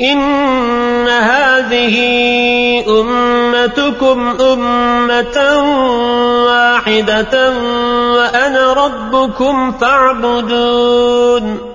إن هذه أمتكم أمة واحدة وأنا ربكم فاعبدون